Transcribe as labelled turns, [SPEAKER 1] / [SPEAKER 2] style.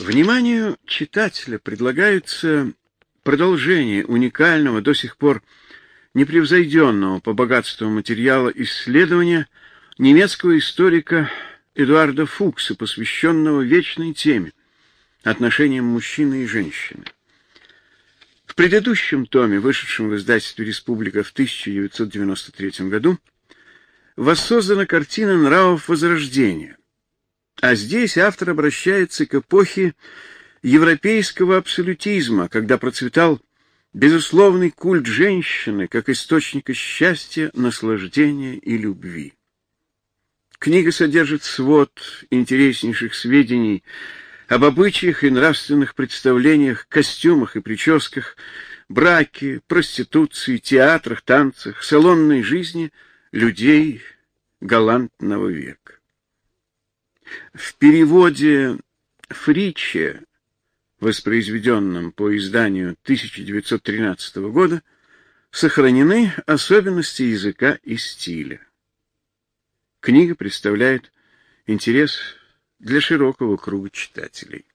[SPEAKER 1] Вниманию читателя предлагается продолжение уникального, до сих пор непревзойденного по богатству материала исследования немецкого историка Эдуарда Фукса, посвященного вечной теме отношениям мужчины и женщины. В предыдущем томе, вышедшем в издательстве «Республика» в 1993 году, воссоздана картина нравов Возрождения, а здесь автор обращается к эпохе европейского абсолютизма, когда процветал безусловный культ женщины как источника счастья, наслаждения и любви. Книга содержит свод интереснейших сведений об обычаях и нравственных представлениях, костюмах и прическах, браке, проституции, театрах, танцах, салонной жизни людей галантного века. В переводе Фриче, воспроизведенном по изданию 1913 года, сохранены особенности языка и стиля. Книга представляет интерес для широкого круга читателей.